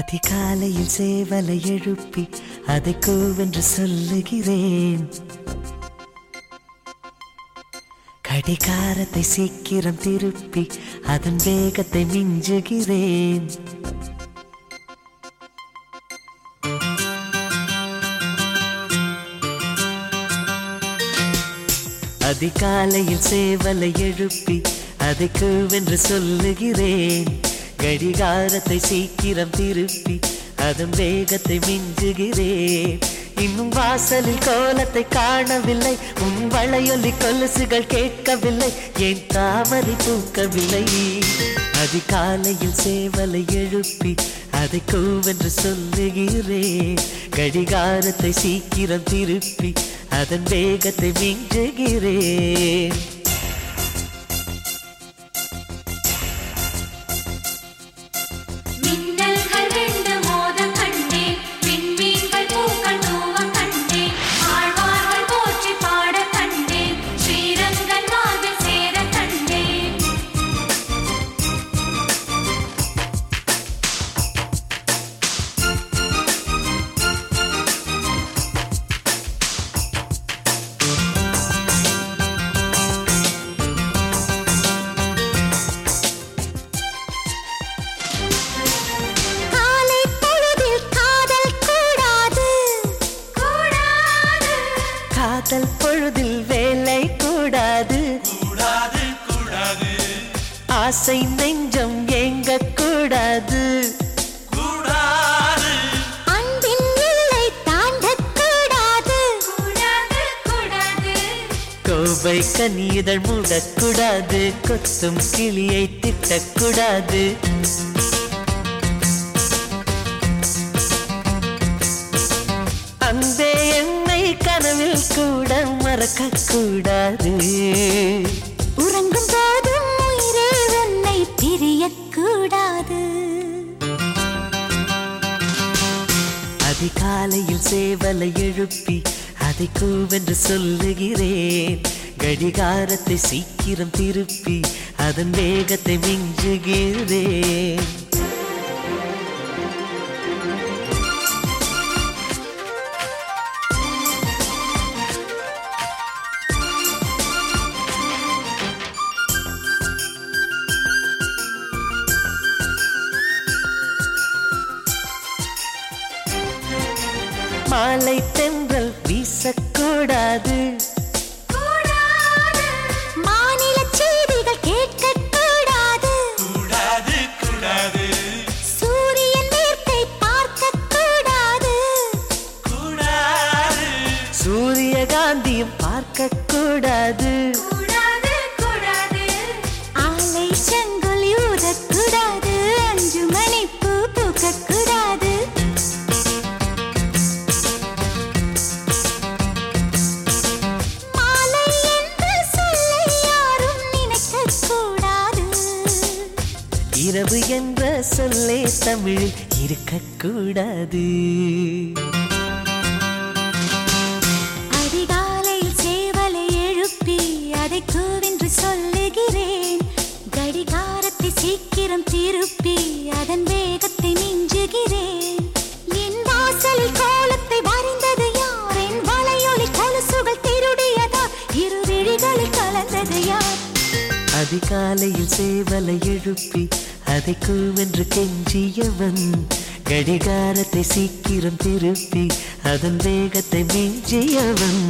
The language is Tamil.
அதிகாலையில் சேவலை எழுப்பி அதை கூவென்று சொல்லுகிறேன். கடிகாரத்தை சீக்கிரம் திருப்பி அதன் வேகத்தை மிஞ்சுகிறேன். அதிகாலையில் சேவலை எழுப்பி அதை கூவென்று சொல்லுகிறேன். கடிகாரத்தை சீக்கிரம் திருப்பி அதன் வேகத்தை மிஞ்சுகிறேன். இன்னும் வாசலில் கோலத்தை காணவில்லை உன் வளையொலி கொலுசுகள் கேட்கவில்லை என் தாமரை பூக்கவில்லை. அதிகாலையில் சேவலை எழுப்பி அதை கூவென்று சொல்லுகிறேன். கடிகாரத்தை சீக்கிரம் திருப்பி அதன் வேகத்தை மிஞ்சுகிறேன். காதல் பொழுதில் வேலை கூடாது. கூடாது கூடாது. ஆசை நெஞ்சம் ஏங்க கூடாது. கூடாது. அன்பின் எல்லை தாண்டக் கூடாது. கூடாது கூடாது. கோவை கனியுதழ் மூடக்கூடாது கொத்தும் கிளியை திட்டக்கூடாது கூட மறக்க கூடாது உறங்கும் போதும் உயிரே உன்னை பிரியக்கூடாது. அதிகாலையில் சேவலை எழுப்பி அதை கூவென்று சொல்லுகிறேன். கடிகாரத்தை சீக்கிரம் திருப்பி அதன் வேகத்தை மிஞ்சுகிறேன். மாலை தென்றல் வீசக்கூடாது. கூடாது. மாநில செய்திகள் கேட்கக்கூடாது. கூடாது கூடாது. சூரியன் மேற்கை பார்க்கக்கூடாது. கூடாது. சூரியகாந்தியும் பார்க்கக்கூடாது. கூடாது கூடாது. ஆலை இரவு என்ற சொல்லே தமிழில் இருக்கக்கூடாது. அதிகாலையில் சேவலை எழுப்பி அதை கூவென்று சொல்லுகிறேன். கடிகாரத்தை சீக்கிரம் திருப்பி அதன் வேகத்தை மிஞ்சுகிறேன். என் வாசலில் கோலத்தை வரைந்தது யார்? என் வலையொலி கொலுசுகள் திருடியதா? இரு விழிகளில் கலந்தது யார்? அதிகாலையில் சேவலை எழுப்பி அதை கூவென்று கெஞ்சியவன் கடிகாரத்தை சீக்கிரம் திருப்பி அதன் வேகத்தை மிஞ்சியவன்.